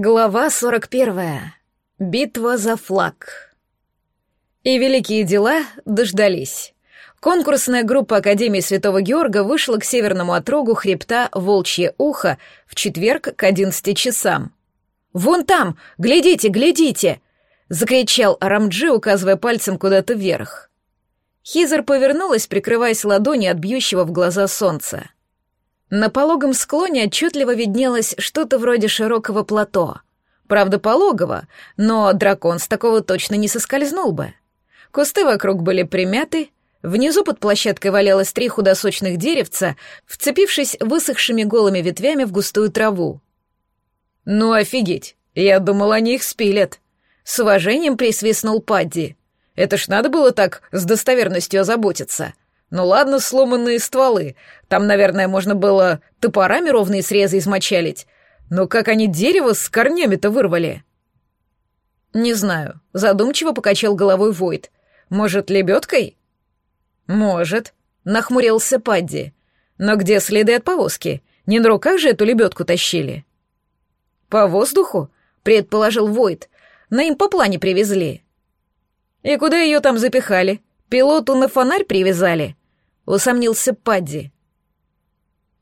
Глава 41. Битва за флаг. И великие дела дождались. Конкурсная группа Академии Святого Георга вышла к северному отрогу хребта Волчье Ухо в четверг к 11 часам. «Вон там! Глядите, глядите!» — закричал Арамджи, указывая пальцем куда-то вверх. Хизер повернулась, прикрываясь ладонью от бьющего в глаза солнца. На пологом склоне отчетливо виднелось что-то вроде широкого плато. Правда, пологого, но дракон с такого точно не соскользнул бы. Кусты вокруг были примяты, внизу под площадкой валялось три худосочных деревца, вцепившись высохшими голыми ветвями в густую траву. «Ну офигеть! Я думал, они их спилят!» С уважением присвистнул Падди. «Это ж надо было так с достоверностью озаботиться!» Ну ладно, сломанные стволы. Там, наверное, можно было топорами ровные срезы измочалить. Но как они дерево с корнями-то вырвали? Не знаю. Задумчиво покачал головой Войд. Может, лебедкой? Может. Нахмурился Падди. Но где следы от повозки? Не на руках же эту лебедку тащили? По воздуху? Предположил Войд. На им по плане привезли. И куда ее там запихали? Пилоту на фонарь привязали? Усомнился Падди.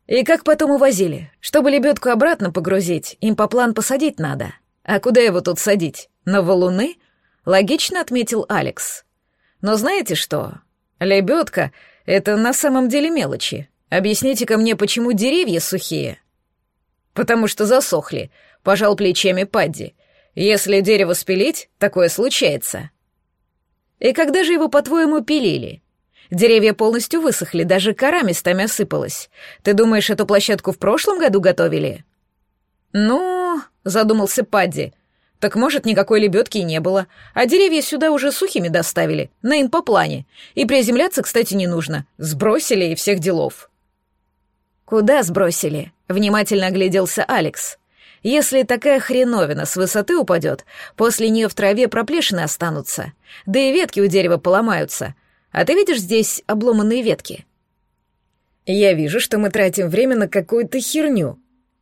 И как потом увозили? Чтобы лебедку обратно погрузить, им по план посадить надо. А куда его тут садить? На валуны? Логично отметил Алекс. Но знаете что? Лебедка — это на самом деле мелочи. Объясните-ка мне, почему деревья сухие? Потому что засохли, пожал плечами Падди. Если дерево спилить, такое случается. И когда же его, по-твоему, пилили? Деревья полностью высохли, даже кора местами осыпалась. Ты думаешь, эту площадку в прошлом году готовили?» «Ну...» — задумался Падди. «Так, может, никакой лебедки и не было, а деревья сюда уже сухими доставили, на импоплане. И приземляться, кстати, не нужно. Сбросили и всех делов». «Куда сбросили?» — внимательно огляделся Алекс. «Если такая хреновина с высоты упадет, после нее в траве проплешины останутся, да и ветки у дерева поломаются, а ты видишь здесь обломанные ветки?» «Я вижу, что мы тратим время на какую-то херню.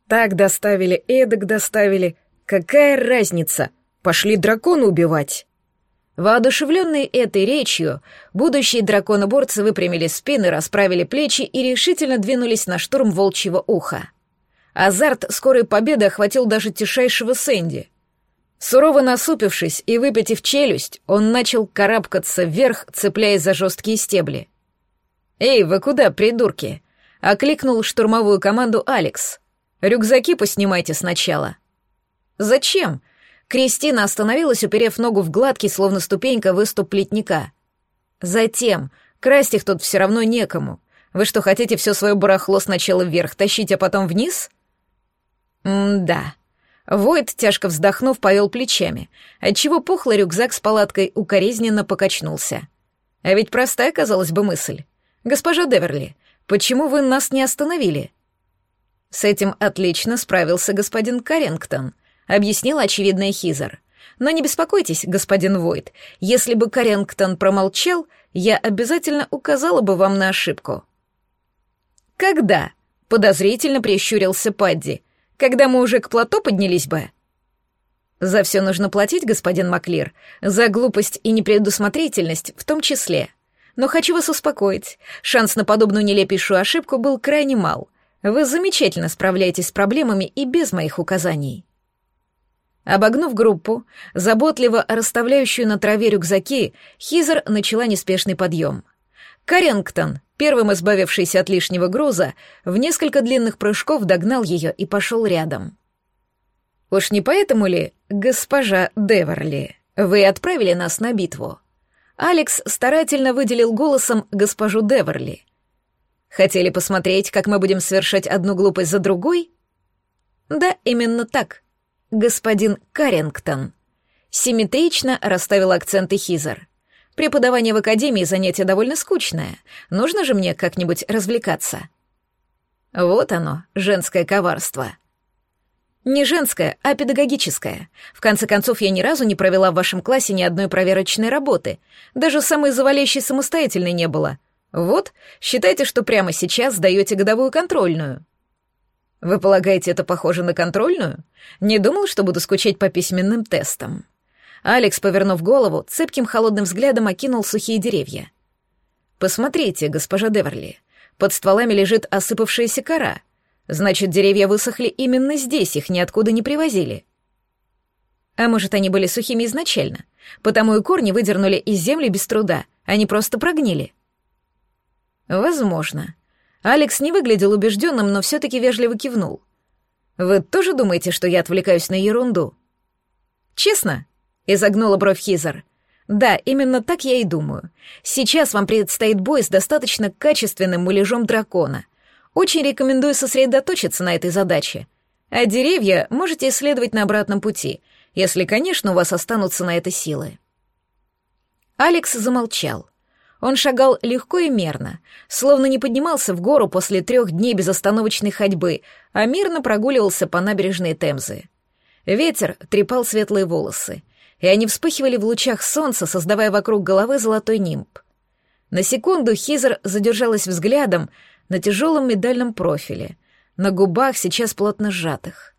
Так доставили, эдак доставили. Какая разница? Пошли дракона убивать!» Воодушевленные этой речью, будущие драконоборцы выпрямили спины, расправили плечи и решительно двинулись на штурм волчьего уха. Азарт скорой победы охватил даже тишайшего Сэнди — Сурово насупившись и выпятив челюсть, он начал карабкаться вверх, цепляясь за жесткие стебли. «Эй, вы куда, придурки?» — окликнул штурмовую команду Алекс. «Рюкзаки поснимайте сначала». «Зачем?» Кристина остановилась, уперев ногу в гладкий, словно ступенька, выступ плетника. «Затем. Красть их тут все равно некому. Вы что, хотите все свое барахло сначала вверх тащить, а потом вниз?» «М-да», Войд, тяжко вздохнув, повел плечами, отчего пухлый рюкзак с палаткой укоризненно покачнулся. А ведь простая, казалось бы, мысль. «Госпожа Деверли, почему вы нас не остановили?» С этим отлично справился господин Карингтон, объяснил очевидный Хизер. Но не беспокойтесь, господин Войд, если бы Карингтон промолчал, я обязательно указала бы вам на ошибку. «Когда?» — подозрительно прищурился Падди — когда мы уже к плато поднялись бы. За все нужно платить, господин Маклир, за глупость и непредусмотрительность в том числе. Но хочу вас успокоить, шанс на подобную нелепейшую ошибку был крайне мал. Вы замечательно справляетесь с проблемами и без моих указаний. Обогнув группу, заботливо расставляющую на траве рюкзаки, Хизер начала неспешный подъем. Карингтон, первым избавившийся от лишнего груза, в несколько длинных прыжков догнал ее и пошел рядом. «Уж не поэтому ли, госпожа Деверли, вы отправили нас на битву?» Алекс старательно выделил голосом госпожу Деверли. «Хотели посмотреть, как мы будем совершать одну глупость за другой?» «Да, именно так, господин Карингтон», — симметрично расставил акценты Хизер. Преподавание в академии занятие довольно скучное. Нужно же мне как-нибудь развлекаться. Вот оно, женское коварство. Не женское, а педагогическое. В конце концов, я ни разу не провела в вашем классе ни одной проверочной работы. Даже самой завалящей самостоятельной не было. Вот, считайте, что прямо сейчас сдаете годовую контрольную. Вы полагаете, это похоже на контрольную? Не думал, что буду скучать по письменным тестам. Алекс, повернув голову, цепким холодным взглядом окинул сухие деревья. Посмотрите, госпожа Деверли, под стволами лежит осыпавшаяся кора. Значит, деревья высохли именно здесь, их ниоткуда не привозили. А может, они были сухими изначально, потому и корни выдернули из земли без труда, они просто прогнили. Возможно. Алекс не выглядел убежденным, но все-таки вежливо кивнул. «Вы тоже думаете, что я отвлекаюсь на ерунду?» «Честно?» — изогнула бровь Хизер. «Да, именно так я и думаю. Сейчас вам предстоит бой с достаточно качественным муляжом дракона. Очень рекомендую сосредоточиться на этой задаче. А деревья можете исследовать на обратном пути, если, конечно, у вас останутся на это силы». Алекс замолчал. Он шагал легко и мерно, словно не поднимался в гору после трех дней безостановочной ходьбы, а мирно прогуливался по набережной Темзы. Ветер трепал светлые волосы, и они вспыхивали в лучах солнца, создавая вокруг головы золотой нимб. На секунду Хизер задержалась взглядом на тяжелом медальном профиле, на губах сейчас плотно сжатых.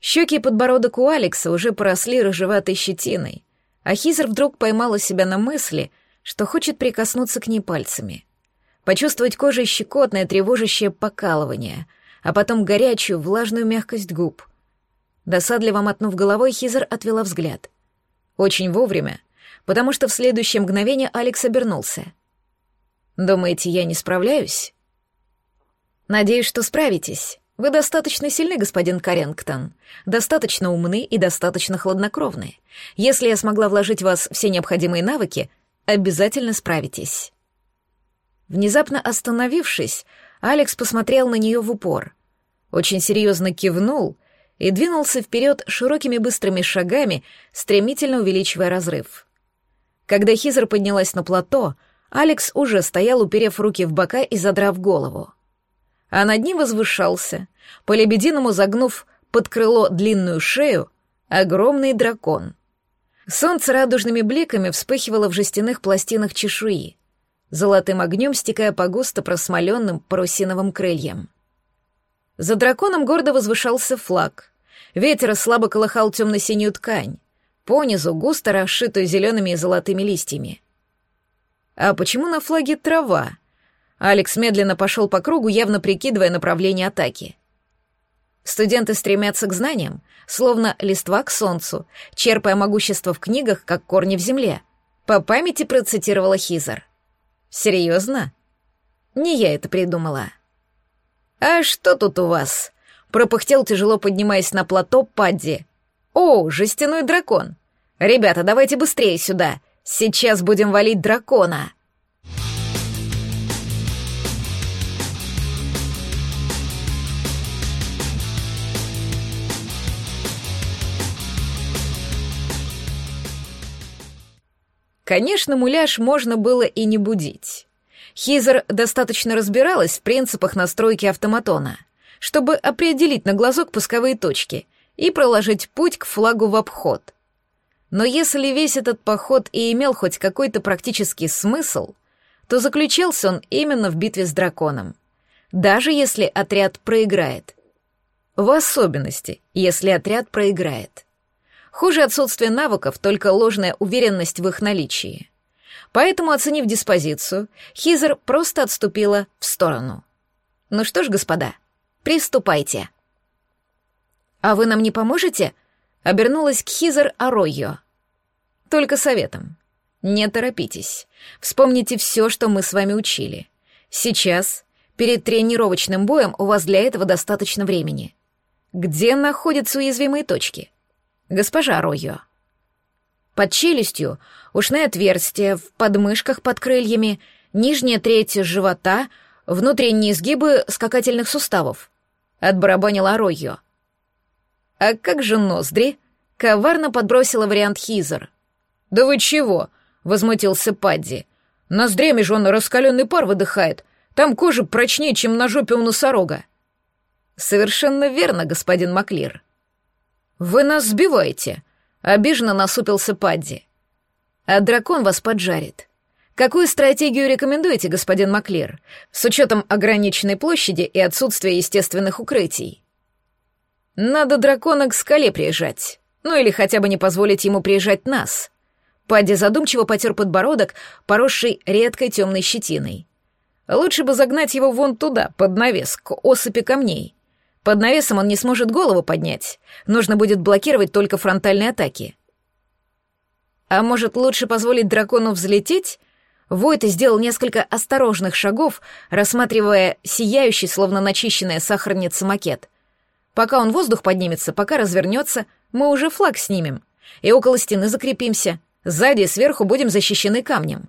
Щеки и подбородок у Алекса уже поросли рыжеватой щетиной, а Хизер вдруг поймала себя на мысли — что хочет прикоснуться к ней пальцами, почувствовать кожей щекотное, тревожащее покалывание, а потом горячую, влажную мягкость губ. Досадливо мотнув головой, Хизер отвела взгляд. Очень вовремя, потому что в следующее мгновение Алекс обернулся. «Думаете, я не справляюсь?» «Надеюсь, что справитесь. Вы достаточно сильны, господин Карингтон, достаточно умны и достаточно хладнокровны. Если я смогла вложить в вас все необходимые навыки, обязательно справитесь». Внезапно остановившись, Алекс посмотрел на нее в упор, очень серьезно кивнул и двинулся вперед широкими быстрыми шагами, стремительно увеличивая разрыв. Когда Хизер поднялась на плато, Алекс уже стоял, уперев руки в бока и задрав голову. А над ним возвышался, по-лебединому загнув под крыло длинную шею, огромный дракон — Солнце радужными бликами вспыхивало в жестяных пластинах чешуи, золотым огнем стекая по густо просмоленным парусиновым крыльям. За драконом гордо возвышался флаг. Ветер слабо колыхал темно-синюю ткань, понизу густо расшитую зелеными и золотыми листьями. А почему на флаге трава? Алекс медленно пошел по кругу, явно прикидывая направление атаки. Студенты стремятся к знаниям, словно листва к солнцу, черпая могущество в книгах, как корни в земле. По памяти процитировала Хизер. «Серьезно?» «Не я это придумала». «А что тут у вас?» — пропыхтел, тяжело поднимаясь на плато Падди. «О, жестяной дракон! Ребята, давайте быстрее сюда! Сейчас будем валить дракона!» Конечно, муляж можно было и не будить. Хизер достаточно разбиралась в принципах настройки автоматона, чтобы определить на глазок пусковые точки и проложить путь к флагу в обход. Но если весь этот поход и имел хоть какой-то практический смысл, то заключался он именно в битве с драконом. Даже если отряд проиграет. В особенности, если отряд проиграет. Хуже отсутствие навыков, только ложная уверенность в их наличии. Поэтому, оценив диспозицию, Хизер просто отступила в сторону. «Ну что ж, господа, приступайте». «А вы нам не поможете?» — обернулась к Хизер Аройо. «Только советом. Не торопитесь. Вспомните все, что мы с вами учили. Сейчас, перед тренировочным боем, у вас для этого достаточно времени. Где находятся уязвимые точки?» госпожа Ройо. Под челюстью ушное отверстие, в подмышках под крыльями, нижняя треть живота, внутренние изгибы скакательных суставов. Отбарабанила Ройо. А как же ноздри? Коварно подбросила вариант Хизер. «Да вы чего?» — возмутился Падди. «Ноздрями же он раскаленный пар выдыхает. Там кожа прочнее, чем на жопе у носорога». «Совершенно верно, господин Маклир», «Вы нас сбиваете!» — обиженно насупился Падди. «А дракон вас поджарит. Какую стратегию рекомендуете, господин Маклир, с учетом ограниченной площади и отсутствия естественных укрытий? Надо дракона к скале приезжать. Ну или хотя бы не позволить ему приезжать нас. Падди задумчиво потер подбородок, поросший редкой темной щетиной. Лучше бы загнать его вон туда, под навес, к осыпи камней. Под навесом он не сможет голову поднять. Нужно будет блокировать только фронтальные атаки. А может, лучше позволить дракону взлететь? Войт сделал несколько осторожных шагов, рассматривая сияющий, словно начищенная сахарница макет. Пока он воздух поднимется, пока развернется, мы уже флаг снимем. И около стены закрепимся. Сзади и сверху будем защищены камнем.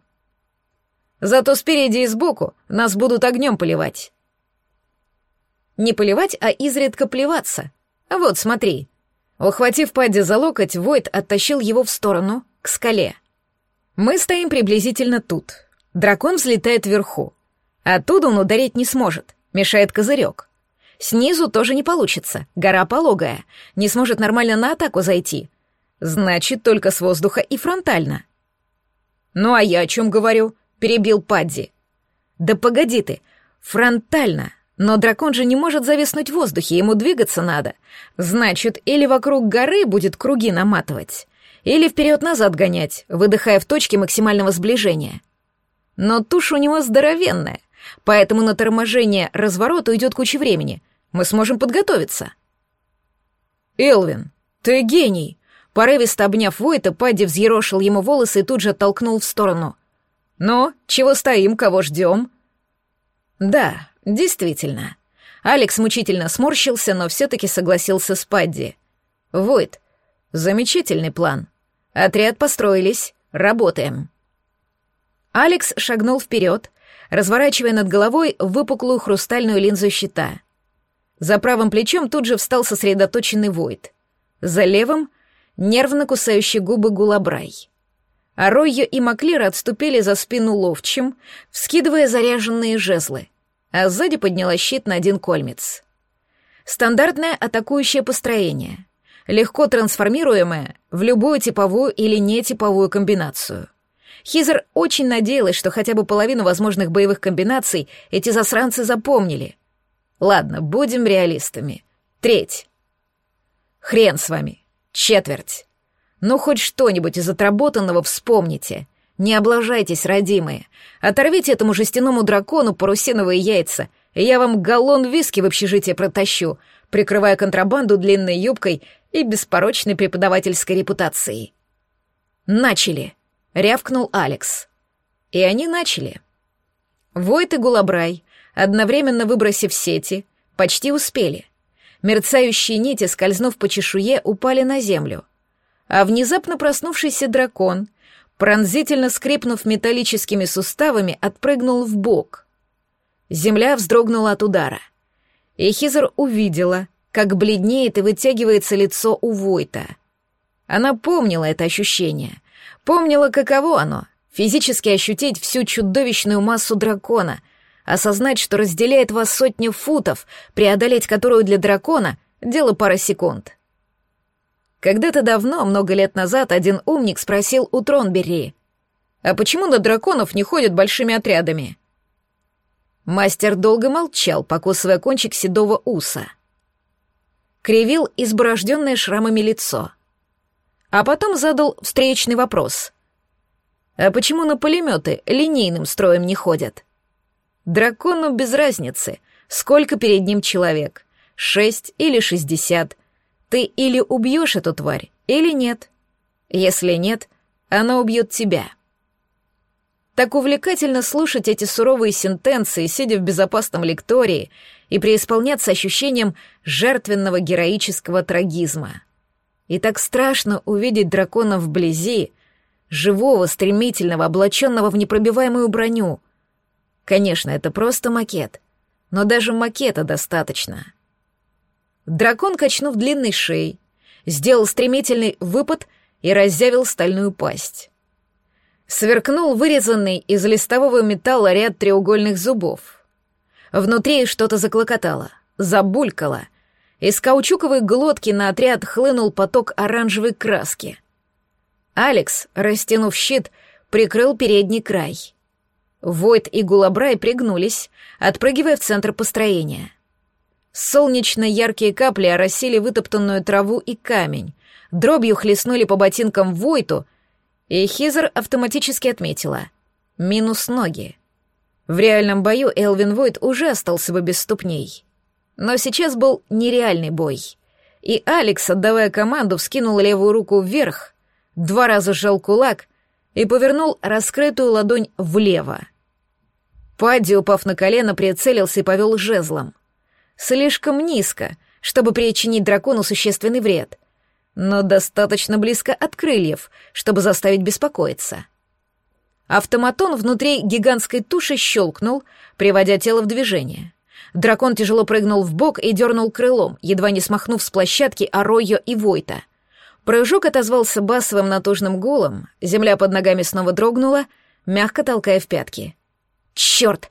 Зато спереди и сбоку нас будут огнем поливать. Не поливать, а изредка плеваться. Вот, смотри. Ухватив Падди за локоть, Войт оттащил его в сторону, к скале. Мы стоим приблизительно тут. Дракон взлетает вверху. Оттуда он ударить не сможет, мешает козырек. Снизу тоже не получится, гора пологая, не сможет нормально на атаку зайти. Значит, только с воздуха и фронтально. «Ну а я о чем говорю?» — перебил Падди. «Да погоди ты, фронтально, но дракон же не может зависнуть в воздухе, ему двигаться надо. Значит, или вокруг горы будет круги наматывать, или вперед-назад гонять, выдыхая в точке максимального сближения. Но туша у него здоровенная, поэтому на торможение разворота уйдет куча времени. Мы сможем подготовиться. «Элвин, ты гений!» Порывисто обняв Войта, Падди взъерошил ему волосы и тут же оттолкнул в сторону. «Ну, чего стоим, кого ждем?» «Да, действительно». Алекс мучительно сморщился, но все-таки согласился с Падди. «Войт, замечательный план. Отряд построились. Работаем. Алекс шагнул вперед, разворачивая над головой выпуклую хрустальную линзу щита. За правым плечом тут же встал сосредоточенный Войд. За левым — нервно кусающий губы Гулабрай. А Ройо и Маклир отступили за спину ловчим, вскидывая заряженные жезлы, а сзади подняла щит на один кольмец. Стандартное атакующее построение — легко трансформируемая в любую типовую или нетиповую комбинацию. Хизер очень надеялась, что хотя бы половину возможных боевых комбинаций эти засранцы запомнили. Ладно, будем реалистами. Треть. Хрен с вами. Четверть. Ну, хоть что-нибудь из отработанного вспомните. Не облажайтесь, родимые. Оторвите этому жестяному дракону парусиновые яйца, и я вам галлон виски в общежитие протащу, прикрывая контрабанду длинной юбкой и беспорочной преподавательской репутацией. «Начали!» — рявкнул Алекс. И они начали. Войт и Гулабрай, одновременно выбросив сети, почти успели. Мерцающие нити, скользнув по чешуе, упали на землю. А внезапно проснувшийся дракон, пронзительно скрипнув металлическими суставами, отпрыгнул в бок. Земля вздрогнула от удара. И Хизер увидела, как бледнеет и вытягивается лицо у Войта. Она помнила это ощущение, помнила, каково оно — физически ощутить всю чудовищную массу дракона, осознать, что разделяет вас сотни футов, преодолеть которую для дракона — дело пара секунд. Когда-то давно, много лет назад, один умник спросил у Тронберри, «А почему на драконов не ходят большими отрядами?» Мастер долго молчал, покусывая кончик седого уса — кривил изборожденное шрамами лицо. А потом задал встречный вопрос. «А почему на пулеметы линейным строем не ходят?» Дракону без разницы, сколько перед ним человек, шесть или шестьдесят. Ты или убьешь эту тварь, или нет. Если нет, она убьет тебя. Так увлекательно слушать эти суровые сентенции, сидя в безопасном лектории и преисполняться ощущением жертвенного героического трагизма. И так страшно увидеть дракона вблизи, живого, стремительного, облаченного в непробиваемую броню. Конечно, это просто макет, но даже макета достаточно. Дракон, качнув длинной шеей, сделал стремительный выпад и разъявил стальную пасть. Сверкнул вырезанный из листового металла ряд треугольных зубов. Внутри что-то заклокотало, забулькало. Из каучуковой глотки на отряд хлынул поток оранжевой краски. Алекс, растянув щит, прикрыл передний край. Войт и Гулабрай пригнулись, отпрыгивая в центр построения. Солнечно яркие капли оросили вытоптанную траву и камень, дробью хлестнули по ботинкам Войту, и Хизер автоматически отметила — минус ноги. В реальном бою Элвин Войт уже остался бы без ступней. Но сейчас был нереальный бой. И Алекс, отдавая команду, вскинул левую руку вверх, два раза сжал кулак и повернул раскрытую ладонь влево. Падди, упав на колено, прицелился и повел жезлом. Слишком низко, чтобы причинить дракону существенный вред, но достаточно близко от крыльев, чтобы заставить беспокоиться. Автоматон внутри гигантской туши щелкнул, приводя тело в движение. Дракон тяжело прыгнул в бок и дернул крылом, едва не смахнув с площадки Аройо и Войта. Прыжок отозвался басовым натужным гулом, земля под ногами снова дрогнула, мягко толкая в пятки. «Черт!»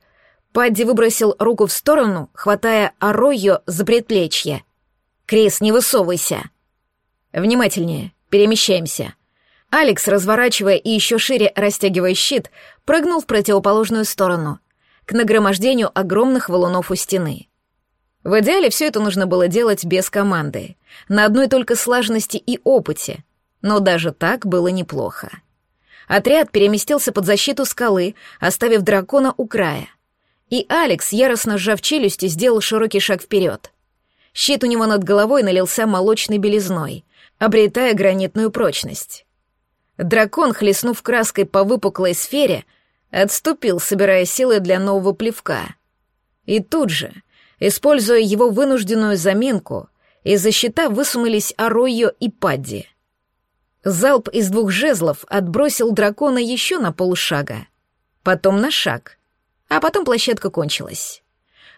Падди выбросил руку в сторону, хватая Аройо за предплечье. «Крис, не высовывайся!» «Внимательнее, перемещаемся!» Алекс, разворачивая и еще шире растягивая щит, прыгнул в противоположную сторону, к нагромождению огромных валунов у стены. В идеале все это нужно было делать без команды, на одной только слаженности и опыте, но даже так было неплохо. Отряд переместился под защиту скалы, оставив дракона у края. И Алекс, яростно сжав челюсти, сделал широкий шаг вперед. Щит у него над головой налился молочной белизной, обретая гранитную прочность. Дракон, хлестнув краской по выпуклой сфере, отступил, собирая силы для нового плевка. И тут же, используя его вынужденную заминку, из-за щита высунулись Аройо и Падди. Залп из двух жезлов отбросил дракона еще на полшага, потом на шаг, а потом площадка кончилась.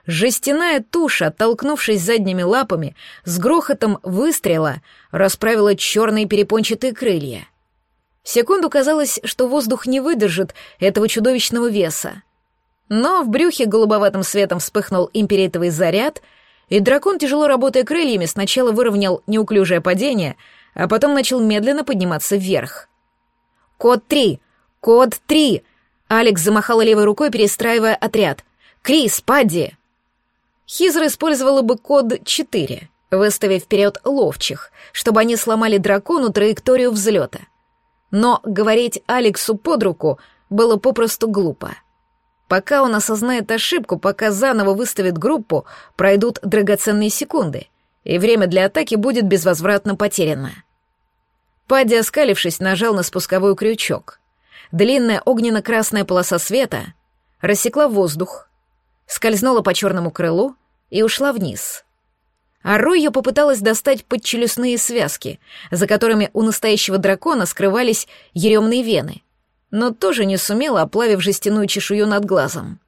Жестяная туша, оттолкнувшись задними лапами, с грохотом выстрела расправила черные перепончатые крылья — Секунду казалось, что воздух не выдержит этого чудовищного веса. Но в брюхе голубоватым светом вспыхнул империетовый заряд, и дракон, тяжело работая крыльями, сначала выровнял неуклюжее падение, а потом начал медленно подниматься вверх. «Код три! Код три!» Алекс замахала левой рукой, перестраивая отряд. «Крис, Падди!» Хизер использовала бы код 4, выставив вперед ловчих, чтобы они сломали дракону траекторию взлета — но говорить Алексу под руку было попросту глупо. Пока он осознает ошибку, пока заново выставит группу, пройдут драгоценные секунды, и время для атаки будет безвозвратно потеряно. Падди, оскалившись, нажал на спусковой крючок. Длинная огненно-красная полоса света рассекла воздух, скользнула по черному крылу и ушла вниз — а Ройо попыталась достать подчелюстные связки, за которыми у настоящего дракона скрывались еремные вены, но тоже не сумела, оплавив жестяную чешую над глазом.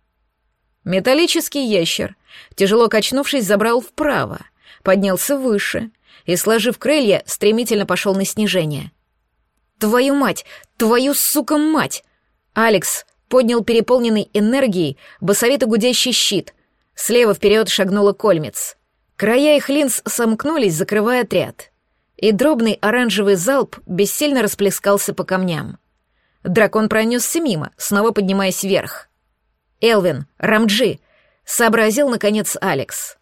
Металлический ящер, тяжело качнувшись, забрал вправо, поднялся выше и, сложив крылья, стремительно пошел на снижение. «Твою мать! Твою, сука, мать!» Алекс поднял переполненный энергией басовито гудящий щит. Слева вперед шагнула Кольмец — Края их линз сомкнулись, закрывая отряд, и дробный оранжевый залп бессильно расплескался по камням. Дракон пронесся мимо, снова поднимаясь вверх. «Элвин, Рамджи!» — сообразил, наконец, Алекс.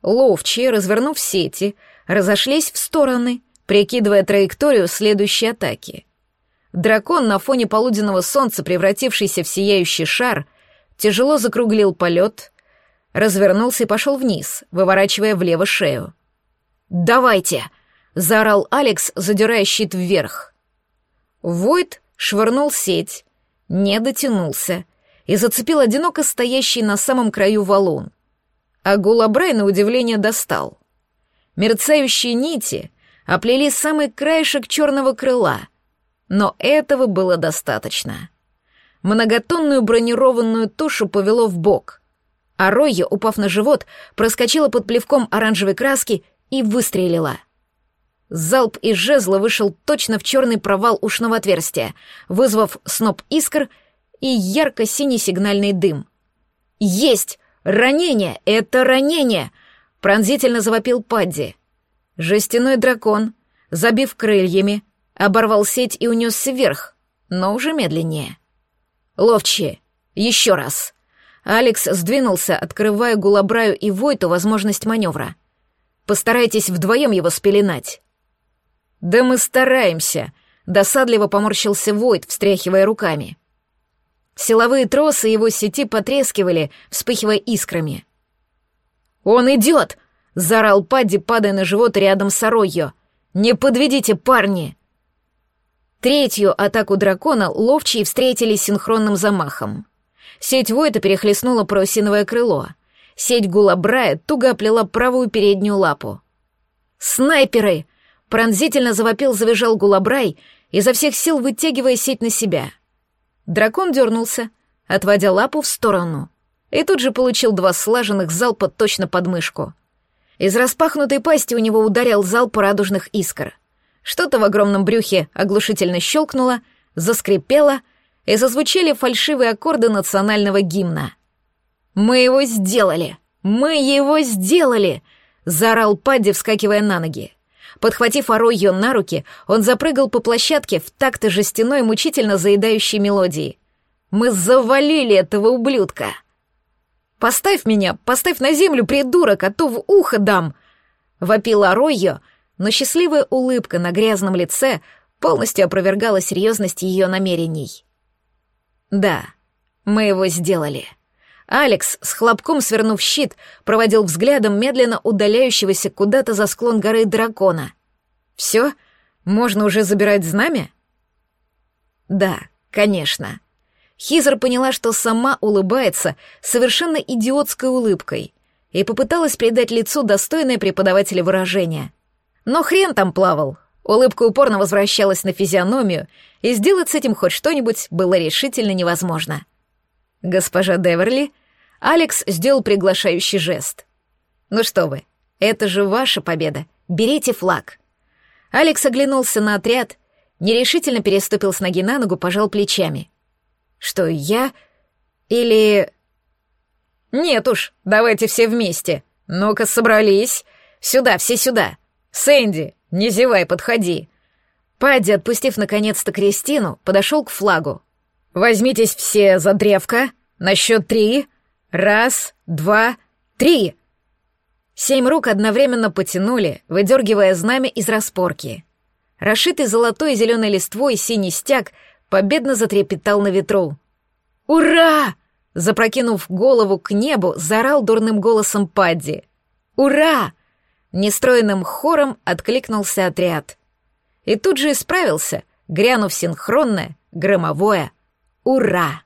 Ловчие, развернув сети, разошлись в стороны, прикидывая траекторию следующей атаки. Дракон на фоне полуденного солнца, превратившийся в сияющий шар, тяжело закруглил полет — развернулся и пошел вниз, выворачивая влево шею. «Давайте!» — заорал Алекс, задирая щит вверх. Войд швырнул сеть, не дотянулся и зацепил одиноко стоящий на самом краю валун. А Гулабрай, на удивление, достал. Мерцающие нити оплели самый краешек черного крыла, но этого было достаточно. Многотонную бронированную тушу повело в бок — а Ройя, упав на живот, проскочила под плевком оранжевой краски и выстрелила. Залп из жезла вышел точно в черный провал ушного отверстия, вызвав сноп искр и ярко-синий сигнальный дым. «Есть! Ранение! Это ранение!» — пронзительно завопил Падди. Жестяной дракон, забив крыльями, оборвал сеть и унесся вверх, но уже медленнее. «Ловчие! Еще раз. Алекс сдвинулся, открывая Гулабраю и Войту возможность маневра. Постарайтесь вдвоем его спеленать. Да мы стараемся, досадливо поморщился Войт, встряхивая руками. Силовые тросы его сети потрескивали, вспыхивая искрами. «Он идет!» — заорал Падди, падая на живот рядом с Оройо. «Не подведите, парни!» Третью атаку дракона ловчие встретили синхронным замахом. Сеть Войта перехлестнула парусиновое крыло. Сеть Гулабрая туго оплела правую переднюю лапу. «Снайперы!» — пронзительно завопил, завизжал Гулабрай, изо всех сил вытягивая сеть на себя. Дракон дернулся, отводя лапу в сторону, и тут же получил два слаженных залпа точно под мышку. Из распахнутой пасти у него ударил залп радужных искр — что-то в огромном брюхе оглушительно щелкнуло, заскрипело, и зазвучали фальшивые аккорды национального гимна. «Мы его сделали! Мы его сделали!» — заорал Падди, вскакивая на ноги. Подхватив Оройо на руки, он запрыгал по площадке в такт жестяной, мучительно заедающей мелодии. «Мы завалили этого ублюдка!» «Поставь меня, поставь на землю, придурок, а то в ухо дам!» — вопил Оройо, — но счастливая улыбка на грязном лице полностью опровергала серьезность ее намерений. «Да, мы его сделали». Алекс, с хлопком свернув щит, проводил взглядом медленно удаляющегося куда-то за склон горы дракона. «Все? Можно уже забирать знамя?» «Да, конечно». Хизер поняла, что сама улыбается совершенно идиотской улыбкой и попыталась придать лицу достойное преподавателя выражение. Но хрен там плавал. Улыбка упорно возвращалась на физиономию, и сделать с этим хоть что-нибудь было решительно невозможно. «Госпожа Деверли», Алекс сделал приглашающий жест. «Ну что вы, это же ваша победа. Берите флаг». Алекс оглянулся на отряд, нерешительно переступил с ноги на ногу, пожал плечами. «Что, я? Или...» «Нет уж, давайте все вместе. Ну-ка, собрались. Сюда, все сюда. «Сэнди, не зевай, подходи!» Падди, отпустив наконец-то Кристину, подошел к флагу. «Возьмитесь все за древко. На счет три. Раз, два, три!» Семь рук одновременно потянули, выдергивая знамя из распорки. Расшитый золотой и зеленой листвой синий стяг победно затрепетал на ветру. «Ура!» Запрокинув голову к небу, заорал дурным голосом Падди. «Ура!» Нестроенным хором откликнулся отряд. И тут же исправился, грянув синхронное, громовое «Ура!».